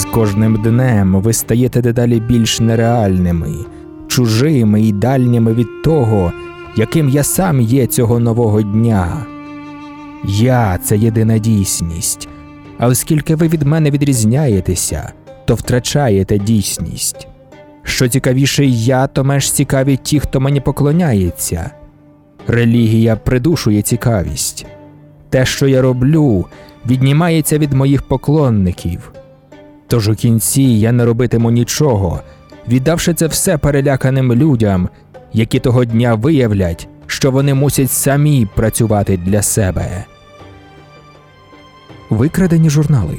З кожним днем ви стаєте дедалі більш нереальними, чужими і дальніми від того, яким я сам є цього нового дня. Я це єдина дійсність, а оскільки ви від мене відрізняєтеся, то втрачаєте дійсність. Що цікавіше я, то менш цікаві ті, хто мені поклоняється. Релігія придушує цікавість. Те, що я роблю, віднімається від моїх поклонників. Тож у кінці я не робитиму нічого, віддавши це все переляканим людям, які того дня виявлять, що вони мусять самі працювати для себе. Викрадені журнали.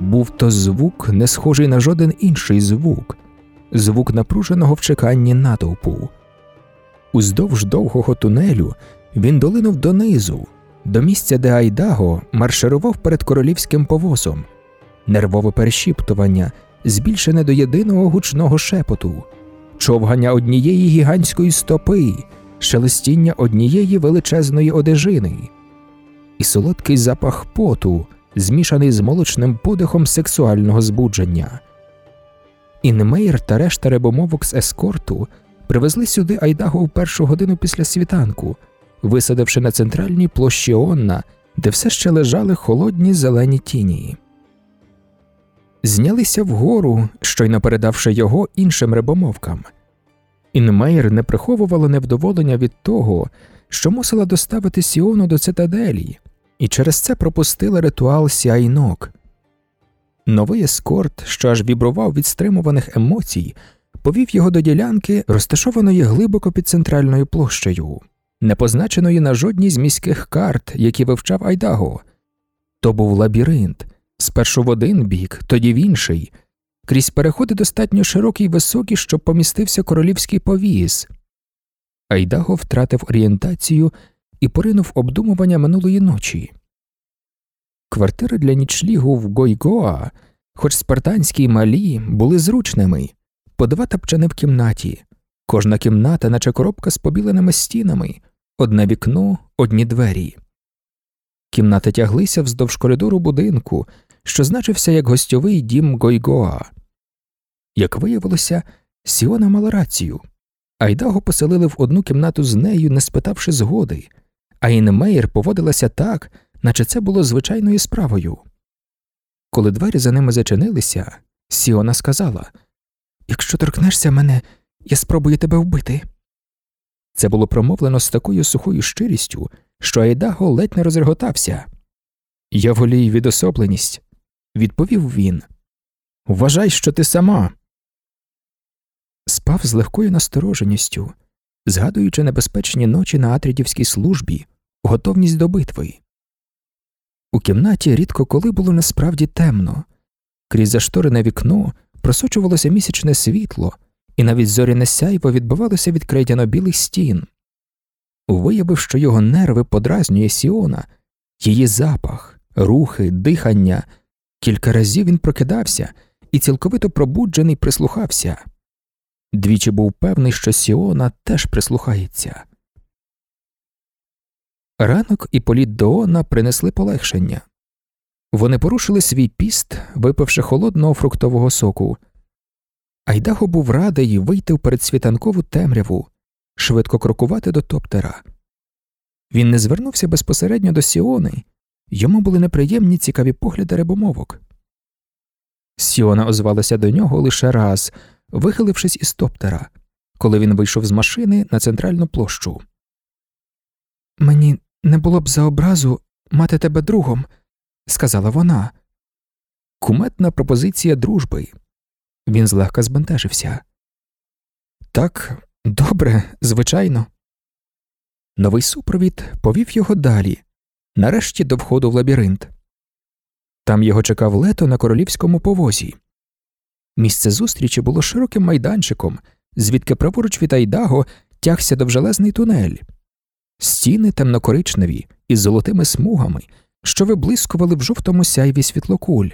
Був то звук, не схожий на жоден інший звук, звук напруженого в чеканні натовпу. Уздовж довгого тунелю він долинув донизу, до місця, де Айдаго марширував перед королівським повозом, нервове перешіптування, збільшене до єдиного гучного шепоту, човгання однієї гігантської стопи, шелестіння однієї величезної одежини, і солодкий запах поту, змішаний з молочним подихом сексуального збудження. Інмейр та решта рибомовок з ескорту привезли сюди Айдаго у першу годину після світанку, висадивши на центральній площі Онна, де все ще лежали холодні зелені тіні. Знялися вгору, щойно передавши його іншим рибомовкам. Інмейр не приховувала невдоволення від того, що мусила доставити Сіону до цитаделі, і через це пропустила ритуал сяйнок. Новий ескорт, що аж вібрував від стримуваних емоцій, повів його до ділянки, розташованої глибоко під центральною площею, не позначеної на жодній з міських карт, які вивчав Айдаго. То був лабіринт, спершу в один бік, тоді в інший, крізь переходи достатньо широкі й високі, щоб помістився королівський повіз. Айдаго втратив орієнтацію і поринув обдумування минулої ночі. Квартири для нічлігу в Гойгоа, хоч спартанські й малі, були зручними, по два тапчани в кімнаті, кожна кімната, наче коробка з побіленими стінами, одне вікно, одні двері. Кімнати тяглися вздовж коридору будинку, що значився як гостьовий дім Гойгоа. Як виявилося, Сіона мала рацію. Айдаго поселили в одну кімнату з нею, не спитавши згоди, а Інмейр поводилася так, наче це було звичайною справою. Коли двері за ними зачинилися, Сіона сказала Якщо торкнешся мене, я спробую тебе вбити. Це було промовлено з такою сухою щирістю, що Айдаго ледь не розреготався. Я волію відособленість, відповів він. Вважай, що ти сама. Спав з легкою настороженістю, згадуючи небезпечні ночі на атрідівській службі, готовність до битви. У кімнаті рідко коли було насправді темно, крізь зашторене вікно просочувалося місячне світло, і навіть зоряне сяйво відбивалося від крейдяно білих стін. Виявив, що його нерви подразнює Сіона, її запах, рухи, дихання. Кілька разів він прокидався і цілковито пробуджений прислухався. Двічі був певний, що Сіона теж прислухається. Ранок і політ Доона принесли полегшення. Вони порушили свій піст, випивши холодного фруктового соку. Айдаго був радий вийти в передсвітанкову темряву, швидко крокувати до топтера. Він не звернувся безпосередньо до Сіони, йому були неприємні цікаві погляди рибомовок. Сіона озвалася до нього лише раз, вихилившись із топтера, коли він вийшов з машини на центральну площу. Мені не було б за образу мати тебе другом, сказала вона. Куметна пропозиція дружби. Він злегка збентежився. Так, добре, звичайно. Новий супровід повів його далі, нарешті до входу в лабіринт. Там його чекав лето на королівському повозі. Місце зустрічі було широким майданчиком, звідки праворуч від Айдаго тягся довжелезний тунель. Стіни темнокоричневі із золотими смугами що виблискували в жовтому сяйві світлокуль.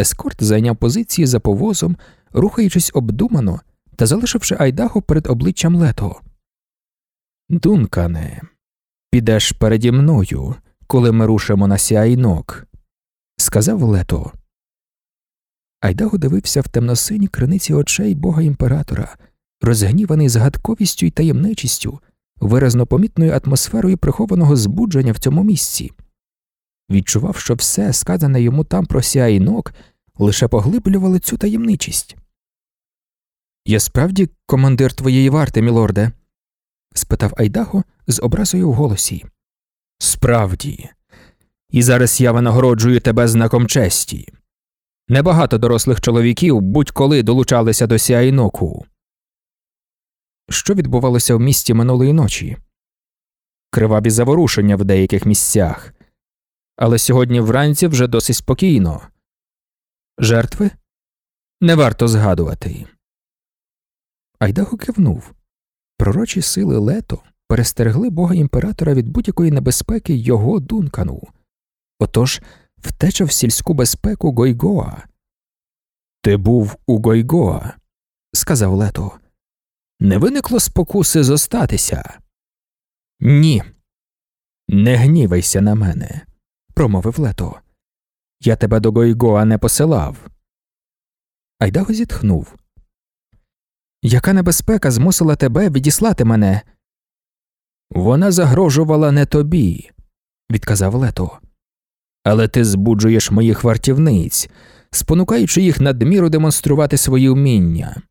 Ескорт зайняв позиції за повозом, рухаючись обдумано та залишивши Айдаго перед обличчям лето. Дункане, підеш переді мною, коли ми рушимо на сяйнок, сказав лето. Айдаго дивився в темносині криниці очей бога імператора, розгніваний згадковістю й таємничістю, виразно помітною атмосферою прихованого збудження в цьому місці. Відчував, що все, сказане йому там про сяйнок, лише поглиблювало цю таємничість. Я справді командир твоєї варти, мілорде? спитав Айдаго з образою в голосі. Справді, і зараз я винагороджую тебе знаком честі. Небагато дорослих чоловіків будь-коли долучалися до сяйноку. Що відбувалося в місті минулої ночі? Криваві заворушення в деяких місцях, але сьогодні вранці вже досить спокійно. Жертви не варто згадувати. Айдаго кивнув. Пророчі сили лето перестерегли бога імператора від будь-якої небезпеки його дункану. Отож втеча в сільську безпеку Гойгоа. Ти був у Гойгоа, сказав лето. Не виникло спокуси зостатися? Ні. Не гнівайся на мене, промовив лето. Я тебе до Гойгоа не посилав. Айдаго зітхнув. Яка небезпека змусила тебе відіслати мене? Вона загрожувала не тобі, відказав лето. Але ти збуджуєш моїх вартівниць, спонукаючи їх надміру демонструвати свої вміння.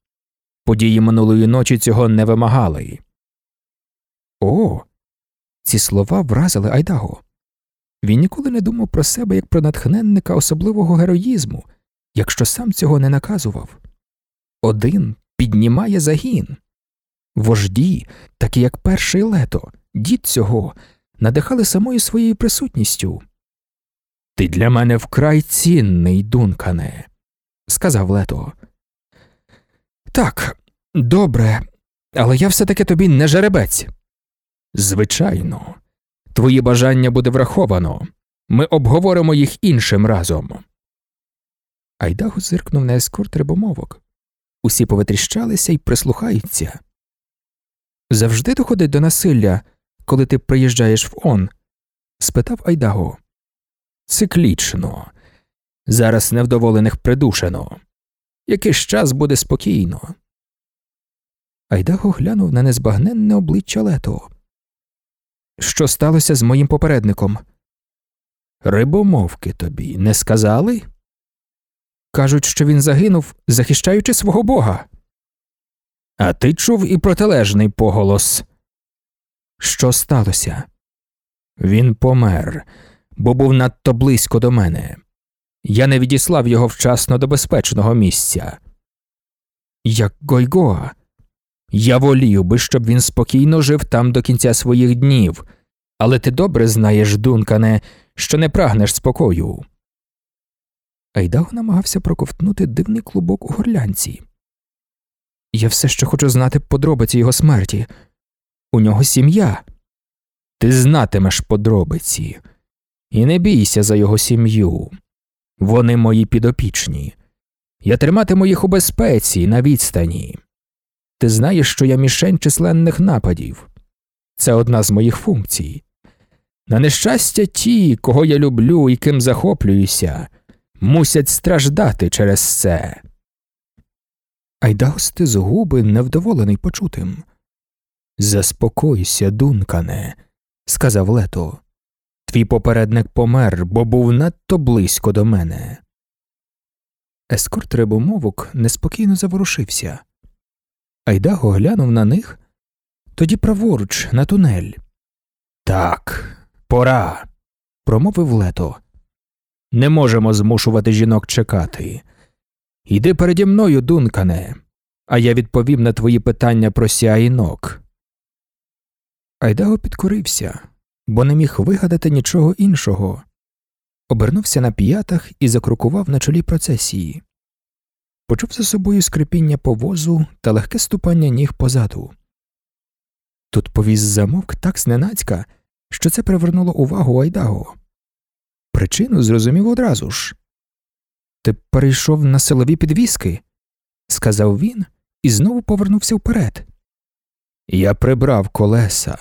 Події минулої ночі цього не вимагали. О, ці слова вразили Айдаго. Він ніколи не думав про себе як про натхненника особливого героїзму, якщо сам цього не наказував. Один піднімає загін. Вожді, такі як перший лето, дід цього, надихали самою своєю присутністю. Ти для мене вкрай цінний, дункане, сказав лето. Так, добре, але я все таки тобі не жеребець. Звичайно, твої бажання буде враховано. Ми обговоримо їх іншим разом. Айдаго зиркнув на ескорт рибомовок. Усі повитріщалися і прислухаються. Завжди доходить до насилля, коли ти приїжджаєш в Он? спитав Айдаго. Циклічно. Зараз невдоволених придушено. Якийсь час буде спокійно. Айдаго глянув на незбагненне обличчя лето. Що сталося з моїм попередником? Рибомовки тобі не сказали? Кажуть, що він загинув, захищаючи свого бога. А ти чув і протилежний поголос. Що сталося? Він помер, бо був надто близько до мене. Я не відіслав його вчасно до безпечного місця. Як Гойгоа. Я волів би, щоб він спокійно жив там до кінця своїх днів, але ти добре знаєш, Дункане, що не прагнеш спокою. Айдаго намагався проковтнути дивний клубок у горлянці. Я все ще хочу знати подробиці його смерті. У нього сім'я. Ти знатимеш подробиці. І не бійся за його сім'ю. Вони мої підопічні. Я триматиму їх у безпеці на відстані. Ти знаєш, що я мішень численних нападів. Це одна з моїх функцій. На нещастя, ті, кого я люблю і ким захоплююся, мусять страждати через це. Айдаго стис губи, невдоволений почутим. Заспокойся, дункане, сказав лето. Твій попередник помер, бо був надто близько до мене. Ескорт рибомовок неспокійно заворушився. Айдаго глянув на них, тоді праворуч, на тунель. Так, пора, промовив лето. Не можемо змушувати жінок чекати. Йди переді мною, дункане, а я відповім на твої питання про сяїнок. Айдаго підкорився, бо не міг вигадати нічого іншого. Обернувся на п'ятах і закрукував на чолі процесії. Почув за собою скрипіння повозу та легке ступання ніг позаду. Тут повіз замовк так зненацька, що це привернуло увагу Айдаго. Причину зрозумів одразу ж. Ти перейшов на силові підвіски, сказав він і знову повернувся вперед. Я прибрав колеса,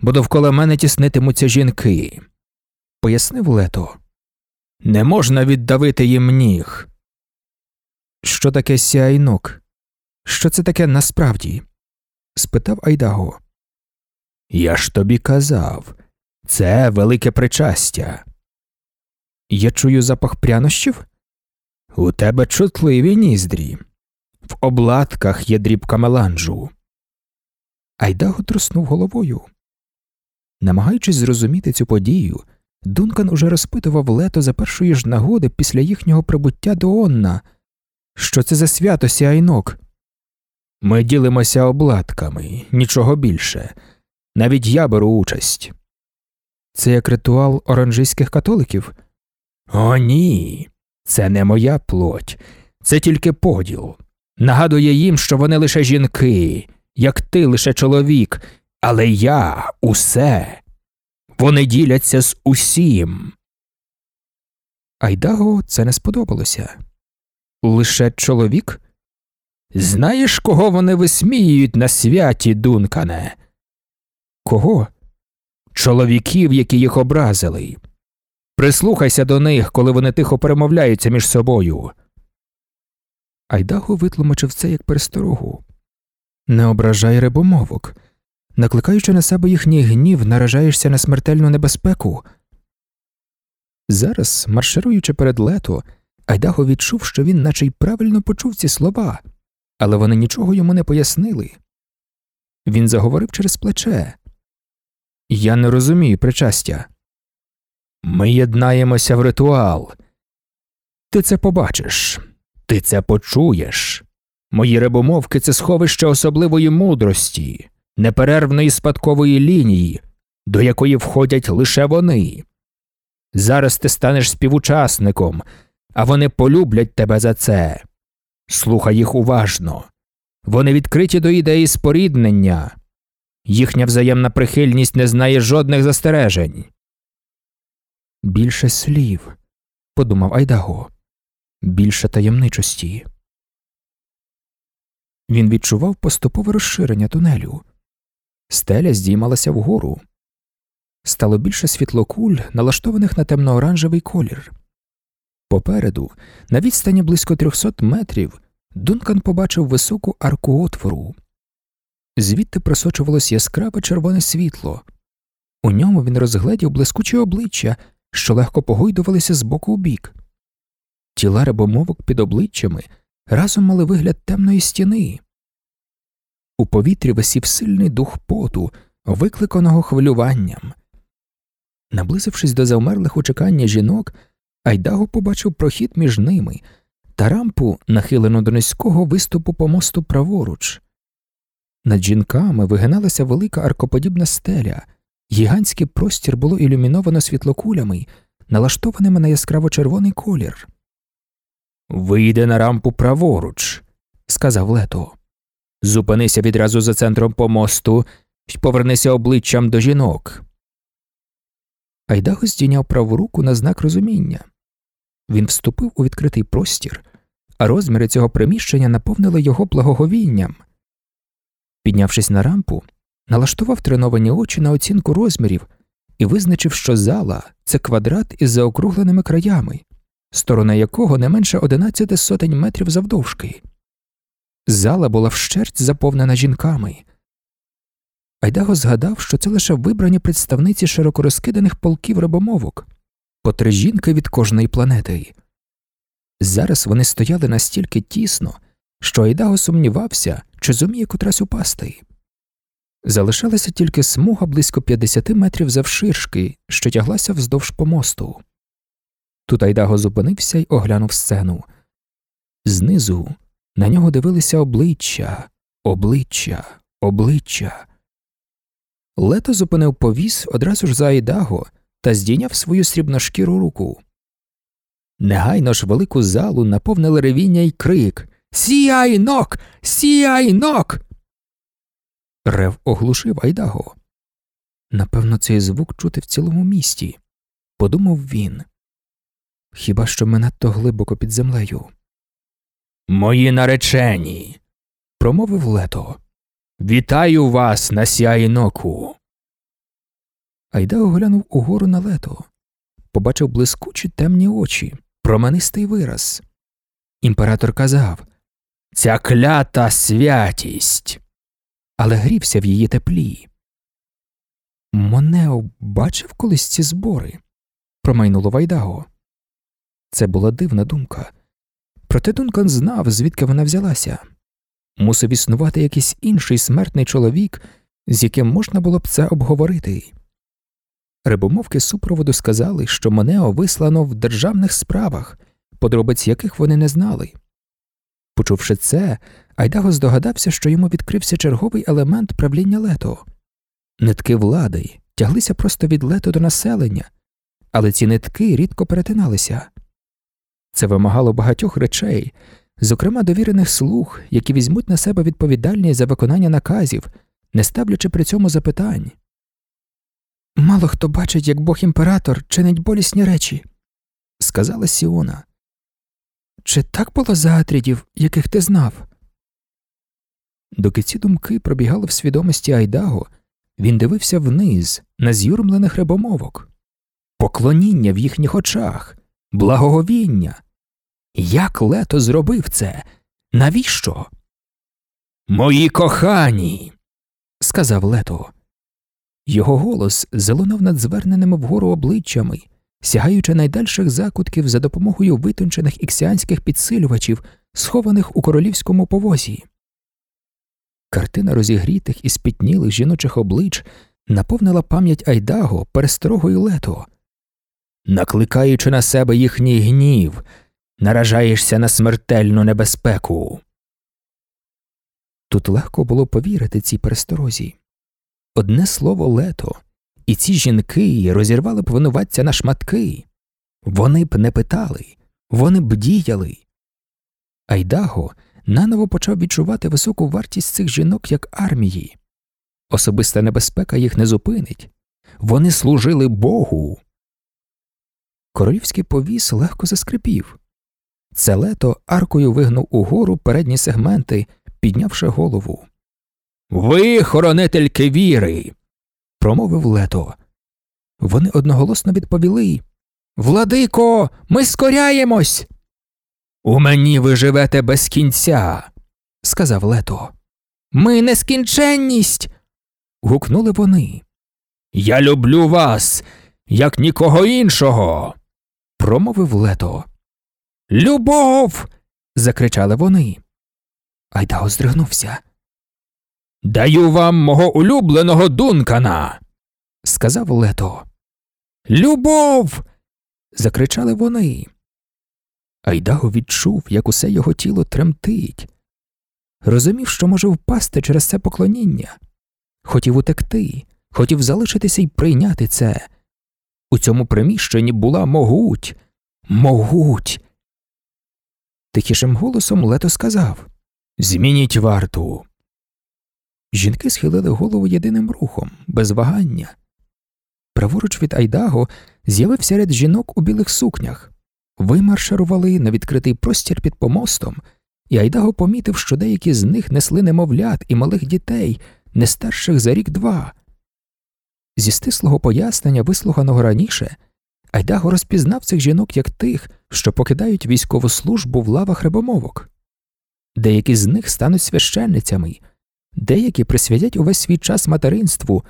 бо довкола мене тіснитимуться жінки, пояснив лето. Не можна віддавити їм ніг. Що таке сяйнок? Що це таке насправді? спитав Айдаго. Я ж тобі казав, це велике причастя. Я чую запах прянощів? У тебе чутливі ніздрі. В обладках є дрібка меланжу. Айдаго труснув головою. Намагаючись зрозуміти цю подію, Дункан уже розпитував лето за першої ж нагоди після їхнього прибуття до Онна. Що це за свято сяйнок? Ми ділимося обладками, нічого більше. Навіть я беру участь. Це як ритуал оранжийських католиків? О, ні. Це не моя плоть, це тільки поділ. Нагадує їм, що вони лише жінки, як ти лише чоловік, але я усе. Вони діляться з усім. Айдаго це не сподобалося. Лише чоловік? Знаєш, кого вони висміюють на святі, Дункане? Кого? Чоловіків, які їх образили. Прислухайся до них, коли вони тихо перемовляються між собою. Айдаго витлумачив це як пересторогу. Не ображай рибомовок. Накликаючи на себе їхній гнів, наражаєшся на смертельну небезпеку. Зараз, маршируючи перед лето, Айдаго відчув, що він наче й правильно почув ці слова, але вони нічого йому не пояснили. Він заговорив через плече. Я не розумію причастя. Ми єднаємося в ритуал. Ти це побачиш, ти це почуєш. Мої рибомовки це сховище особливої мудрості, неперервної спадкової лінії, до якої входять лише вони. Зараз ти станеш співучасником, а вони полюблять тебе за це. Слухай їх уважно. Вони відкриті до ідеї споріднення. Їхня взаємна прихильність не знає жодних застережень. Більше слів, подумав Айдаго, більше таємничості. Він відчував поступове розширення тунелю. Стеля здіймалася вгору. Стало більше світлокуль, налаштованих на темно-оранжевий колір. Попереду, на відстані близько 300 метрів, Дункан побачив високу арку отвору. Звідти просочувалось яскраве червоне світло. У ньому він розгледів блискучі обличчя, що легко погойдувалися з боку у бік. Тіла рибомовок під обличчями разом мали вигляд темної стіни. У повітрі висів сильний дух поту, викликаного хвилюванням. Наблизившись до завмерлих у чекання жінок, Айдаго побачив прохід між ними та рампу, нахилену до низького виступу помосту праворуч. Над жінками вигиналася велика аркоподібна стеля, гігантський простір було ілюміновано світлокулями, налаштованими на яскраво червоний колір. Вийде на рампу праворуч, сказав лето. Зупинися відразу за центром помосту і повернися обличчям до жінок. Айдаго здійняв праву руку на знак розуміння. Він вступив у відкритий простір, а розміри цього приміщення наповнили його благоговінням. Піднявшись на рампу, налаштував треновані очі на оцінку розмірів і визначив, що зала це квадрат із заокругленими краями, сторона якого не менше одинадцяти сотень метрів завдовжки. Зала була вщерть заповнена жінками. Айдаго згадав, що це лише вибрані представниці широко розкиданих полків рибомовок, по три жінки від кожної планети. Зараз вони стояли настільки тісно, що Айдаго сумнівався, чи зуміє котрась упасти. Залишалася тільки смуга близько 50 метрів завширшки, що тяглася вздовж помосту. Тут Айдаго зупинився й оглянув сцену. Знизу на нього дивилися обличчя, обличчя, обличчя. Лето зупинив повіс одразу ж за Айдаго та здійняв свою срібношкіру руку. Негайно ж велику залу наповнили ревіння й крик Сіайнок! Сіайнок! Рев оглушив Айдаго. Напевно, цей звук чути в цілому місті, подумав він. Хіба що ми надто глибоко під землею. Мої наречені, промовив лето. Вітаю вас на сяїноку. Айдао глянув угору на лето, побачив блискучі темні очі, променистий вираз. Імператор казав Ця клята святість. Але грівся в її теплі. Монео бачив колись ці збори, промайнуло Вайдаго. Це була дивна думка. Проте Дункан знав, звідки вона взялася. Мусив існувати якийсь інший смертний чоловік, з яким можна було б це обговорити. Рибомовки супроводу сказали, що Монео вислано в державних справах, подробиць яких вони не знали. Почувши це, Айдаго здогадався, що йому відкрився черговий елемент правління лето. Нитки влади тяглися просто від лето до населення, але ці нитки рідко перетиналися. Це вимагало багатьох речей, зокрема довірених слуг, які візьмуть на себе відповідальність за виконання наказів, не ставлячи при цьому запитань. Мало хто бачить, як бог імператор чинить болісні речі, сказала Сіона. Чи так було за яких ти знав? Доки ці думки пробігали в свідомості Айдаго, він дивився вниз на з'юрмлених рибомовок, поклоніння в їхніх очах, благоговіння. Як лето зробив це? Навіщо? Мої кохані, сказав лето. Його голос залунав над зверненими вгору обличчями, сягаючи найдальших закутків за допомогою витончених іксіанських підсилювачів, схованих у королівському повозі. Картина розігрітих і спітнілих жіночих облич наповнила пам'ять Айдаго пересторогою лето. Накликаючи на себе їхній гнів, наражаєшся на смертельну небезпеку. Тут легко було повірити цій пересторозі. Одне слово лето, і ці жінки розірвали б винуватця на шматки. Вони б не питали, вони б діяли. Айдаго наново почав відчувати високу вартість цих жінок як армії. Особиста небезпека їх не зупинить. Вони служили Богу. Королівський повіс легко заскрипів. Це лето аркою вигнув угору передні сегменти, піднявши голову. Ви, хоронительки віри, промовив лето. Вони одноголосно відповіли Владико, ми скоряємось. У мені ви живете без кінця, сказав лето. Ми нескінченність. гукнули вони. Я люблю вас, як нікого іншого, промовив лето. Любов. закричали вони. Айдао здригнувся. Даю вам мого улюбленого дункана, сказав лето. Любов. закричали вони. Айдаго відчув, як усе його тіло тремтить. Розумів, що може впасти через це поклоніння. Хотів утекти, хотів залишитися і прийняти це. У цьому приміщенні була могуть, могуть. Тихішим голосом лето сказав Змініть варту. Жінки схилили голову єдиним рухом, без вагання. Праворуч від Айдаго з'явився ряд жінок у білих сукнях. Вимаршарували на відкритий простір під помостом, і Айдаго помітив, що деякі з них несли немовлят і малих дітей, не старших за рік два. Зі стислого пояснення, вислуханого раніше, Айдаго розпізнав цих жінок як тих, що покидають військову службу в лавах рибомовок. Деякі з них стануть священницями, деякі присвятять увесь свій час материнству,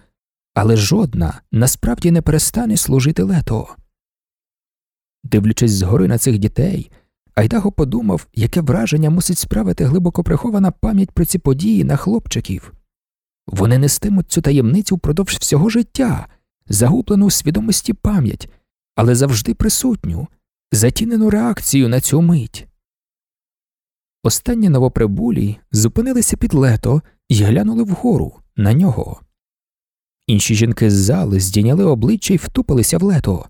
але жодна насправді не перестане служити лето. Дивлячись згори на цих дітей, Айдаго подумав, яке враження мусить справити глибоко прихована пам'ять про ці події на хлопчиків. Вони нестимуть цю таємницю впродовж всього життя, загублену у свідомості пам'ять, але завжди присутню, затінену реакцію на цю мить. Останні новоприбулі зупинилися під лето і глянули вгору на нього. Інші жінки з зали здійняли обличчя і втупилися в лето.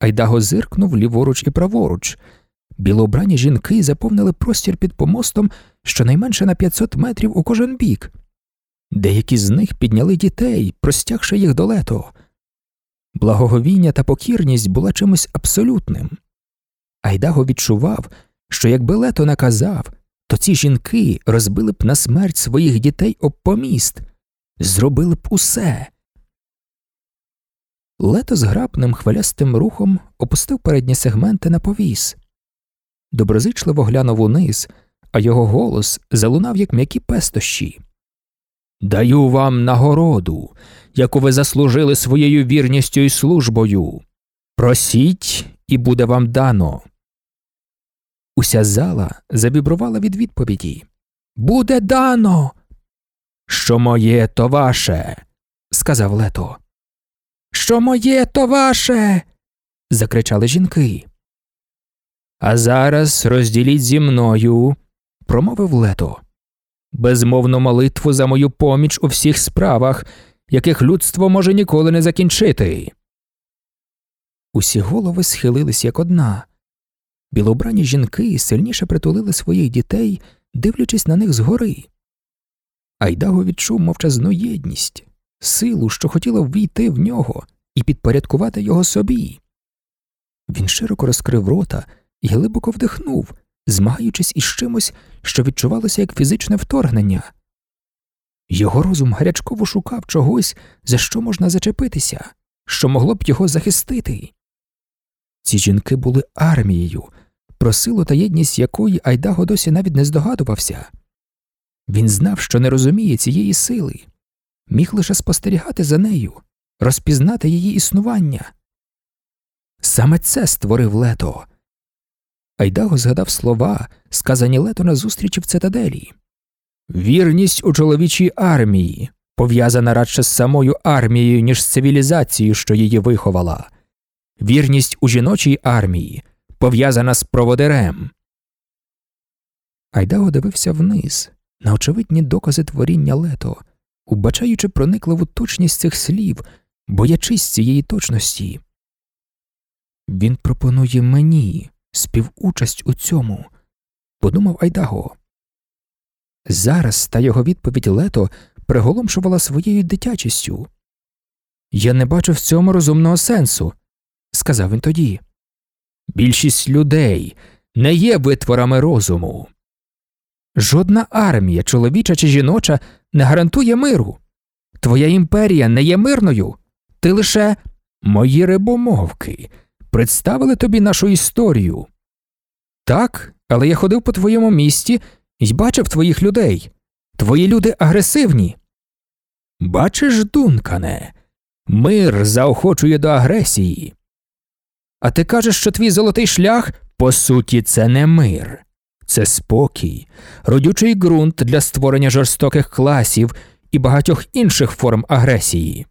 Айдаго зиркнув ліворуч і праворуч. Білообрані жінки заповнили простір під помостом щонайменше на 500 метрів у кожен бік. Деякі з них підняли дітей, простягши їх до лето. Благоговіння та покірність була чимось абсолютним. Айдаго відчував, що якби лето наказав, то ці жінки розбили б на смерть своїх дітей об поміст, зробили б усе. Лето з грабним хвилястим рухом опустив передні сегменти на повіс. Доброзичливо глянув униз, а його голос залунав, як м'які пестощі. Даю вам нагороду, яку ви заслужили своєю вірністю і службою. Просіть, і буде вам дано. Уся зала завібрувала від відповіді. Буде дано. Що моє, то ваше, сказав лето. Що моє, то ваше. закричали жінки. А зараз розділіть зі мною, промовив лето. Безмовну молитву за мою поміч у всіх справах, яких людство може ніколи не закінчити. Усі голови схилились як одна. Білобрані жінки сильніше притулили своїх дітей, дивлячись на них згори. Айдаго відчув мовчазну єдність, силу, що хотіла ввійти в нього і підпорядкувати його собі. Він широко розкрив рота і глибоко вдихнув, змагаючись із чимось, що відчувалося як фізичне вторгнення. Його розум гарячково шукав чогось, за що можна зачепитися, що могло б його захистити. Ці жінки були армією, про силу та єдність якої Айдаго досі навіть не здогадувався. Він знав, що не розуміє цієї сили, міг лише спостерігати за нею, розпізнати її існування. Саме це створив лето. Айдаго згадав слова, сказані лето на зустрічі в цитаделі. Вірність у чоловічій армії, пов'язана радше з самою армією, ніж з цивілізацією, що її виховала, вірність у жіночій армії, пов'язана з проводирем. Айдаго дивився вниз, на очевидні докази творіння лето, убачаючи проникливу точність цих слів, боячись цієї точності. Він пропонує мені співучасть у цьому, подумав Айдаго. Зараз та його відповідь лето приголомшувала своєю дитячістю. Я не бачу в цьому розумного сенсу, сказав він тоді. Більшість людей не є витворами розуму. Жодна армія, чоловіча чи жіноча, не гарантує миру. Твоя імперія не є мирною. Ти лише мої рибомовки представили тобі нашу історію. Так, але я ходив по твоєму місті і бачив твоїх людей. Твої люди агресивні. Бачиш, Дункане, мир заохочує до агресії. А ти кажеш, що твій золотий шлях, по суті, це не мир, це спокій, родючий ґрунт для створення жорстоких класів і багатьох інших форм агресії.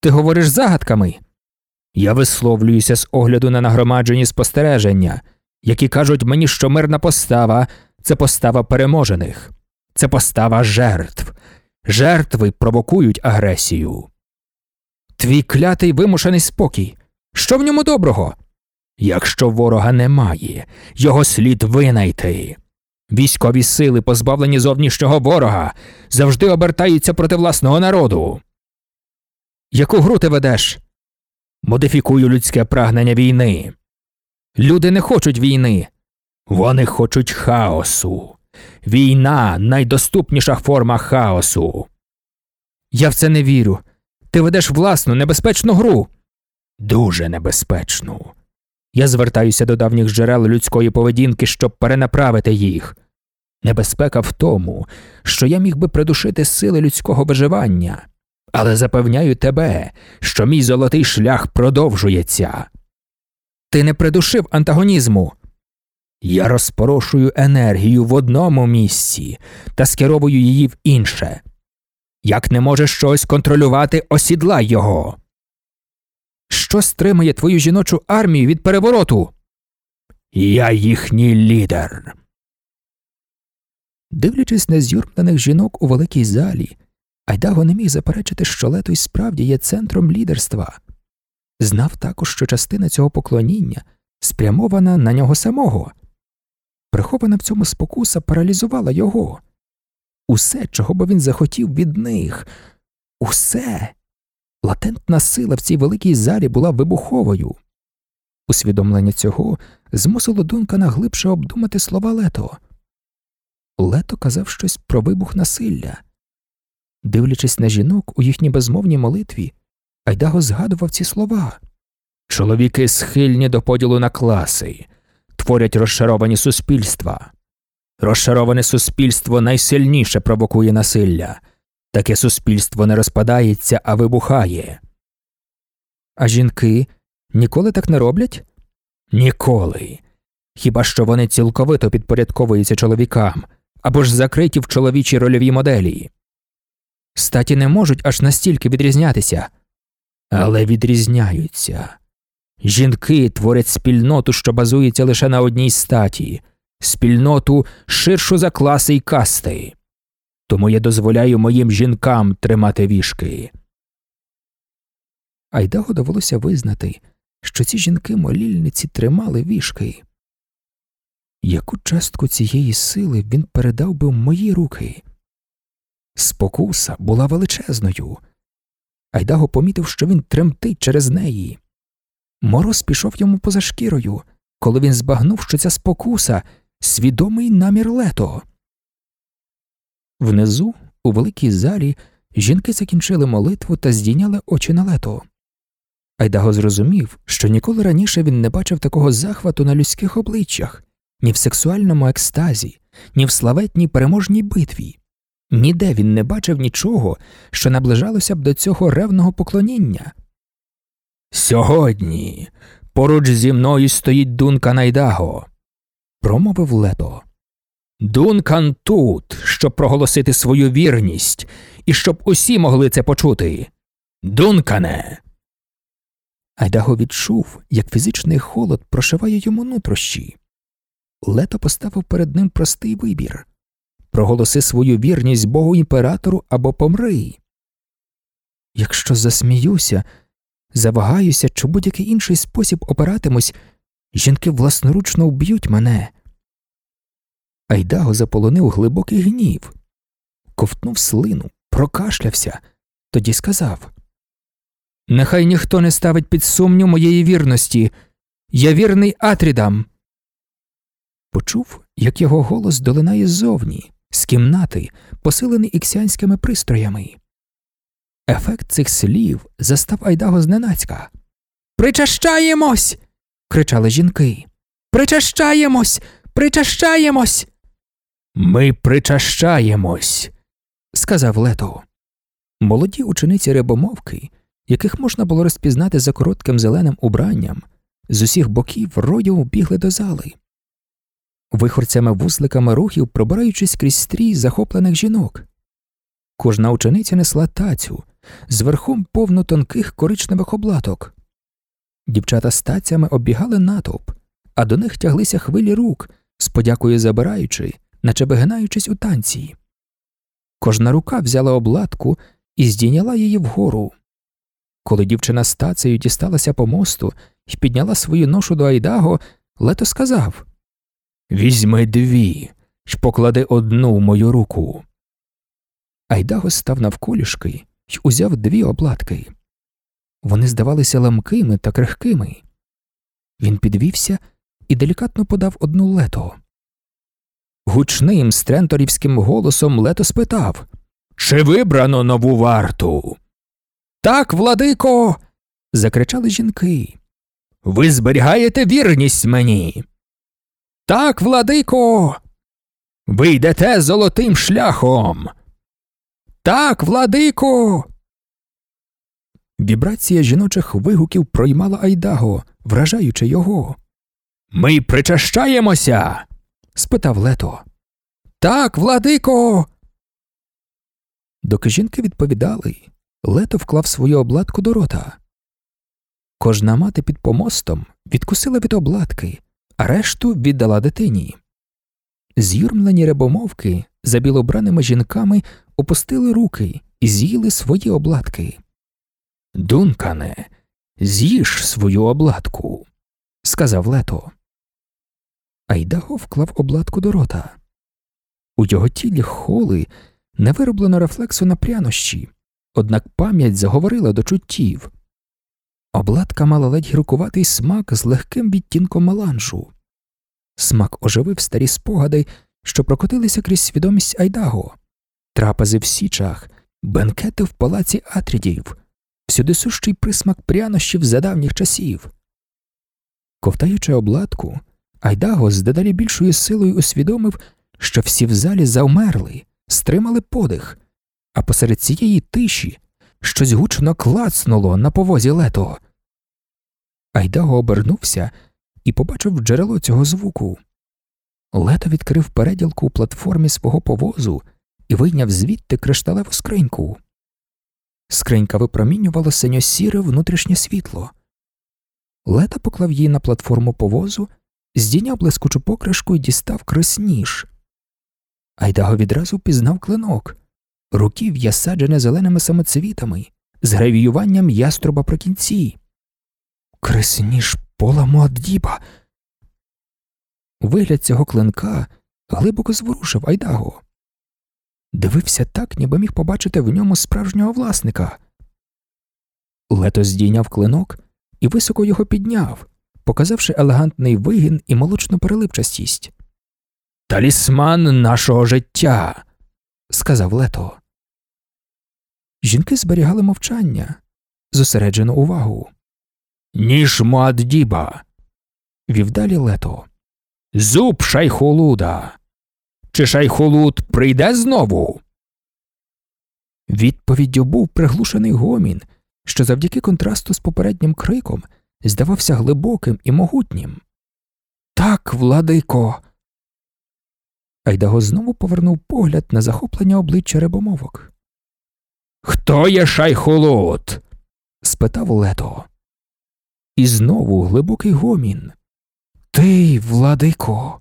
Ти говориш загадками. Я висловлююся з огляду на нагромаджені спостереження, які кажуть мені, що мирна постава це постава переможених, це постава жертв. Жертви провокують агресію. Твій клятий вимушений спокій. Що в ньому доброго? Якщо ворога немає, його слід винайти. Військові сили, позбавлені зовнішнього ворога, завжди обертаються проти власного народу. Яку гру ти ведеш? Модифікую людське прагнення війни. Люди не хочуть війни, вони хочуть хаосу. Війна найдоступніша форма хаосу. Я в це не вірю. Ти ведеш власну небезпечну гру. Дуже небезпечну. Я звертаюся до давніх джерел людської поведінки, щоб перенаправити їх. Небезпека в тому, що я міг би придушити сили людського виживання, але запевняю тебе, що мій золотий шлях продовжується. Ти не придушив антагонізму. Я розпорошую енергію в одному місці та скеровую її в інше. Як не можеш щось контролювати, осідлай його. Що стримує твою жіночу армію від перевороту? Я їхній лідер. Дивлячись на зюрмлених жінок у великій залі, Айдаго не міг заперечити, що лето й справді є центром лідерства. Знав також, що частина цього поклоніння спрямована на нього самого. Прихована в цьому спокуса паралізувала його. Усе, чого би він захотів від них, усе Латентна сила в цій великій залі була вибуховою. Усвідомлення цього змусило Дункана глибше обдумати слова Лето. Лето казав щось про вибух насилля. Дивлячись на жінок у їхній безмовній молитві, Айдаго згадував ці слова. Чоловіки схильні до поділу на класи, творять розшаровані суспільства. Розшароване суспільство найсильніше провокує насилля. Таке суспільство не розпадається, а вибухає. А жінки ніколи так не роблять? Ніколи. Хіба що вони цілковито підпорядковуються чоловікам або ж закриті в чоловічій рольовій моделі. Статі не можуть аж настільки відрізнятися, але відрізняються. Жінки творять спільноту, що базується лише на одній статі, спільноту ширшу за класи й касти. Тому я дозволяю моїм жінкам тримати вішки. Айдаго довелося визнати, що ці жінки молільниці тримали вішки. Яку частку цієї сили він передав би в мої руки? Спокуса була величезною. Айдаго помітив, що він тремтить через неї. Мороз пішов йому поза шкірою, коли він збагнув, що ця спокуса свідомий намір лето. Внизу, у великій залі, жінки закінчили молитву та здійняли очі на лето. Айдаго зрозумів, що ніколи раніше він не бачив такого захвату на людських обличчях, ні в сексуальному екстазі, ні в славетній переможній битві. Ніде він не бачив нічого, що наближалося б до цього ревного поклоніння. Сьогодні поруч зі мною стоїть Дункан Айдаго, промовив лето. Дункан тут, щоб проголосити свою вірність і щоб усі могли це почути. Дункане. Айдаго відчув, як фізичний холод прошиває йому нутрощі. Лето поставив перед ним простий вибір проголоси свою вірність Богу імператору або помри. Якщо засміюся, завагаюся чи будь-який інший спосіб опиратимусь, жінки власноручно вб'ють мене. Айдаго заполонив глибокий гнів, ковтнув слину, прокашлявся, тоді сказав Нехай ніхто не ставить під сумнів моєї вірності. Я вірний Атрідам. Почув, як його голос долинає ззовні, з кімнати, посилений іксіанськими пристроями. Ефект цих слів застав Айдаго зненацька. Причащаємось. кричали жінки. Причащаємось, причащаємось. Ми причащаємось, сказав Лето. Молоді учениці рибомовки, яких можна було розпізнати за коротким зеленим убранням, з усіх боків родів бігли до зали. Вихорцями вузликами рухів пробираючись крізь стрій захоплених жінок. Кожна учениця несла тацю, з верхом повно тонких коричневих облаток. Дівчата з тацями оббігали натовп, а до них тяглися хвилі рук, з подякою забираючи, наче вигинаючись у танці. Кожна рука взяла обладку і здійняла її вгору. Коли дівчина з тацею дісталася по мосту і підняла свою ношу до Айдаго, лето сказав Візьми дві й поклади одну в мою руку. Айдаго став навколішки й узяв дві обладки. Вони здавалися ламкими та крихкими. Він підвівся і делікатно подав одну лето. Гучним стренторівським голосом лето спитав Чи вибрано нову варту? Так, владико. закричали жінки. Ви зберігаєте вірність мені. Так, владико. Ви йдете золотим шляхом. Так, владико. Вібрація жіночих вигуків проймала Айдаго, вражаючи його. Ми причащаємося? спитав лето. Так, владико. Доки жінки відповідали, лето вклав свою обладку до рота. Кожна мати під помостом відкусила від обладки, а решту віддала дитині. З'юрмлені рибомовки за білобраними жінками опустили руки і з'їли свої обладки. Дункане, з'їж свою обладку, сказав лето. Айдаго вклав обладку до рота. У його тілі холи не вироблено рефлексу на прянощі, однак пам'ять заговорила до чуттів. Обладка мала ледь гіркуватий смак з легким відтінком меланжу. Смак оживив старі спогади, що прокотилися крізь свідомість Айдаго, трапези в січах, бенкети в палаці Атрідів, всюди сущий присмак прянощів за давніх часів. Ковтаючи обладку, Айдаго з дедалі більшою силою усвідомив, що всі в залі завмерли, стримали подих, а посеред цієї тиші щось гучно клацнуло на повозі лето. Айдаго обернувся і побачив джерело цього звуку. Лето відкрив переділку у платформі свого повозу і вийняв звідти кришталеву скриньку. Скринька випромінювала синьо-сіре внутрішнє світло. Лета поклав її на платформу повозу, здійняв блискучу покришку і дістав крисніж. Айдаго відразу пізнав клинок, руків'я саджене зеленими самоцвітами, з гравіюванням яструба при кінці. Крисніж пола Муаддіба. Вигляд цього клинка глибоко зворушив Айдаго. Дивився так, ніби міг побачити в ньому справжнього власника. Лето здійняв клинок і високо його підняв, показавши елегантний вигін і молочну переливчастість. Талісман нашого життя, сказав Лето. Жінки зберігали мовчання, зосереджену увагу. Ніж Муаддіба, вів далі Лето. Зуб шайхолуда. Чи шайхолуд прийде знову? Відповіддю був приглушений гомін, що завдяки контрасту з попереднім криком здавався глибоким і могутнім. Так, владико. Айдаго знову повернув погляд на захоплення обличчя рибомовок. Хто є шайхолут? спитав Лето. І знову глибокий гомін. Ти, владико.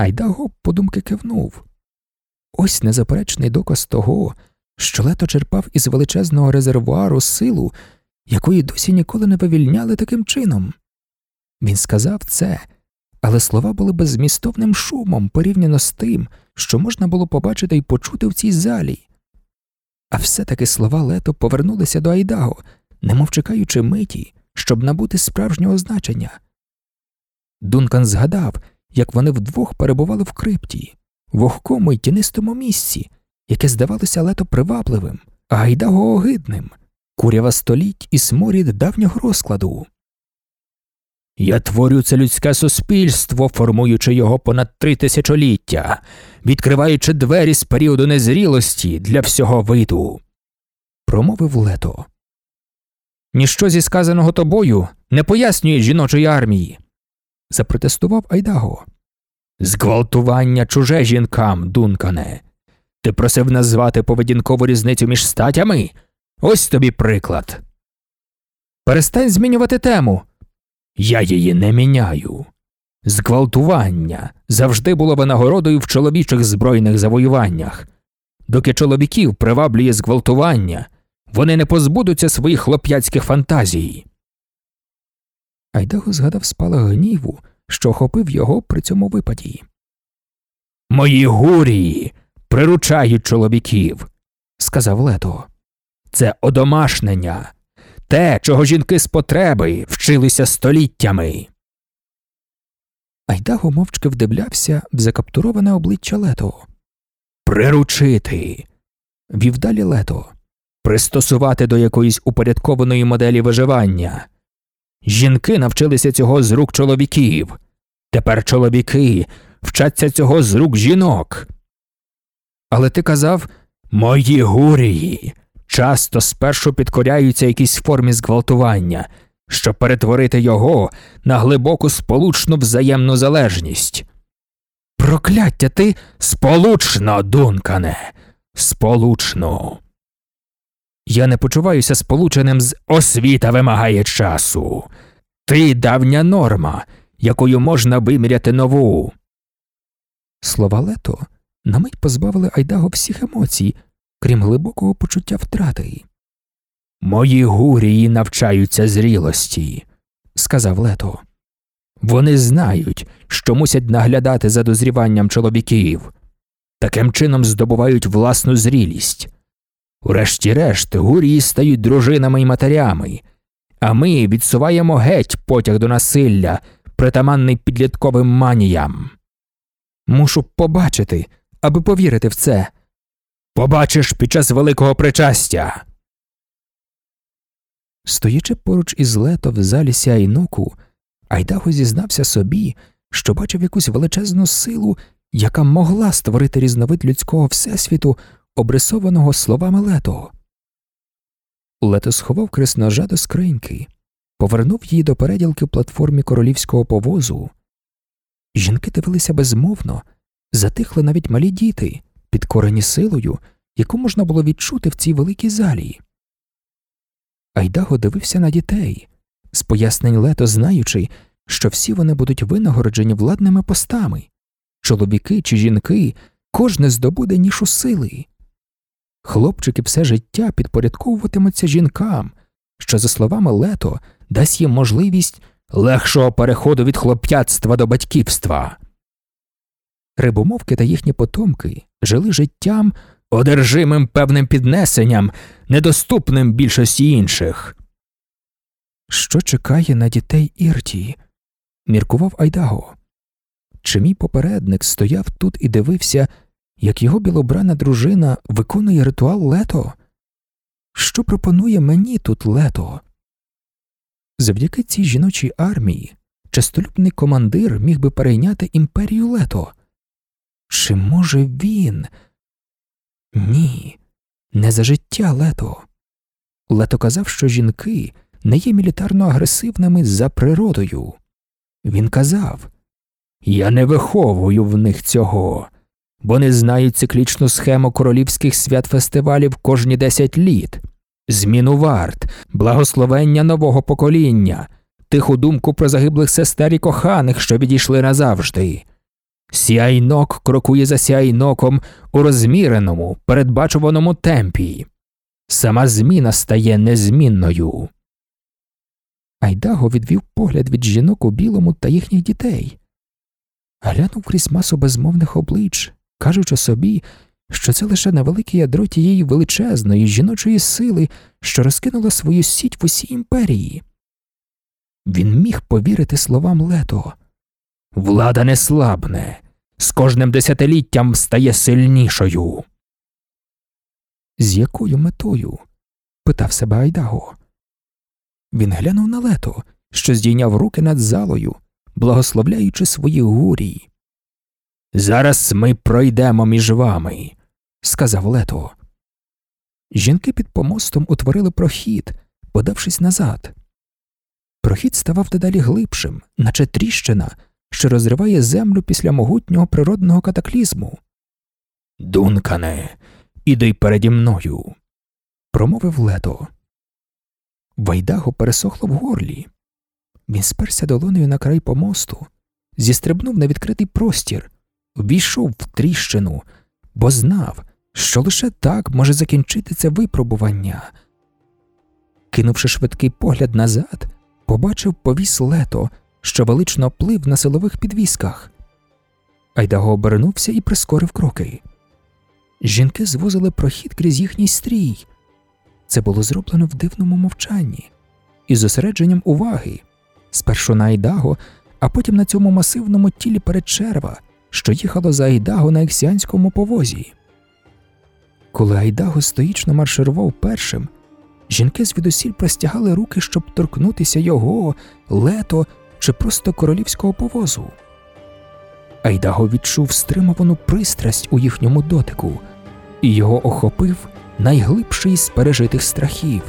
Айдаго подумки кивнув. Ось незаперечний доказ того, що лето черпав із величезного резервуару силу, якої досі ніколи не вивільняли таким чином. Він сказав це, але слова були беззмістовним шумом порівняно з тим, що можна було побачити і почути в цій залі. А все таки слова лето повернулися до Айдаго, немов чекаючи миті, щоб набути справжнього значення. Дункан згадав, як вони вдвох перебували в крипті, вогкому й тінистому місці, яке здавалося лето привабливим, а Айдаго огидним, курява століть і сморід давнього розкладу. Я творю це людське суспільство, формуючи його понад три тисячоліття, відкриваючи двері з періоду незрілості для всього виду, промовив лето. Ніщо зі сказаного тобою не пояснює жіночої армії, запротестував Айдаго. Зґвалтування чуже жінкам, дункане. Ти просив назвати поведінкову різницю між статями? Ось тобі приклад. Перестань змінювати тему. Я її не міняю. Зґвалтування завжди було винагородою в чоловічих збройних завоюваннях. Доки чоловіків приваблює зґвалтування, вони не позбудуться своїх хлоп'яцьких фантазій. Айдаго згадав спалах гніву, що охопив його при цьому випаді. Мої гурії приручають чоловіків, сказав лето. Це одомашнення, те, чого жінки з потреби вчилися століттями. Айдаго мовчки вдивлявся в закаптуроване обличчя лето. Приручити. Вів далі лето. Пристосувати до якоїсь упорядкованої моделі виживання. Жінки навчилися цього з рук чоловіків. Тепер чоловіки вчаться цього з рук жінок. Але ти казав мої гурії часто спершу підкоряються якійсь формі зґвалтування, щоб перетворити його на глибоку сполучну взаємну залежність. Прокляття ти сполучно, дункане, сполучно. Я не почуваюся сполученим з освіта вимагає часу. Ти давня норма, якою можна виміряти нову. Слова лето на мить позбавили Айдаго всіх емоцій, крім глибокого почуття втрати. Мої гурії навчаються зрілості, сказав лето. Вони знають, що мусять наглядати за дозріванням чоловіків, таким чином здобувають власну зрілість. Врешті-решт, гурії стають дружинами і матерями, а ми відсуваємо геть потяг до насилля, притаманний підлітковим маніям. Мушу побачити, аби повірити в це. Побачиш під час великого причастя. Стоячи поруч із лето в залі Сяйноку, Айдаго зізнався собі, що бачив якусь величезну силу, яка могла створити різновид людського всесвіту, обрисованого словами лето. Лето сховав кресножа до скриньки, повернув її до переділки платформі королівського повозу. Жінки дивилися безмовно, затихли навіть малі діти, підкорені силою, яку можна було відчути в цій великій залі. Айдаго дивився на дітей, з пояснень лето знаючи, що всі вони будуть винагороджені владними постами чоловіки чи жінки, кожне здобуде нішу сили. Хлопчики все життя підпорядковуватимуться жінкам, що, за словами лето, дасть їм можливість легшого переходу від хлоп'ятства до батьківства. Рибомовки та їхні потомки жили життям, одержимим певним піднесенням, недоступним більшості інших. Що чекає на дітей Ірті? міркував Айдаго. Чи мій попередник стояв тут і дивився, як його білобрана дружина виконує ритуал лето? Що пропонує мені тут лето? Завдяки цій жіночій армії честолюбний командир міг би перейняти імперію лето. Чи може він? Ні, не за життя лето. Лето казав, що жінки не є мілітарно агресивними за природою. Він казав Я не виховую в них цього, бо не знають циклічну схему королівських свят фестивалів кожні десять літ, зміну варт, благословення нового покоління, тиху думку про загиблих сестер і коханих, що відійшли назавжди. Сяйнок крокує за сяйноком у розміреному, передбачуваному темпі. Сама зміна стає незмінною. Айдаго відвів погляд від жінок у білому та їхніх дітей, глянув крізь масу безмовних облич, кажучи собі, що це лише невелике ядро тієї величезної жіночої сили, що розкинула свою сіть в усій імперії. Він міг повірити словам лето Влада не слабне, з кожним десятиліттям стає сильнішою. З якою метою? питав себе Айдаго. Він глянув на лето, що здійняв руки над залою, благословляючи свої гурії. Зараз ми пройдемо між вами, сказав лето. Жінки під помостом утворили прохід, подавшись назад. Прохід ставав дедалі глибшим, наче тріщина, що розриває землю після могутнього природного катаклізму. Дункане, іди переді мною, промовив лето. Вайдаго пересохло в горлі. Він сперся долонею на край помосту, зістрибнув на відкритий простір, ввійшов в тріщину, бо знав, що лише так може закінчити це випробування. Кинувши швидкий погляд назад, побачив повіс лето, що велично плив на силових підвісках. Айдаго обернувся і прискорив кроки. Жінки звозили прохід крізь їхній стрій. Це було зроблено в дивному мовчанні із зосередженням уваги, спершу на Айдаго, а потім на цьому масивному тілі передчерва, що їхало за Айдаго на ексіанському повозі. Коли Айдаго стоїчно марширував першим, жінки звідусіль простягали руки, щоб торкнутися його, лето чи просто королівського повозу. Айдаго відчув стримувану пристрасть у їхньому дотику, і його охопив найглибший з пережитих страхів.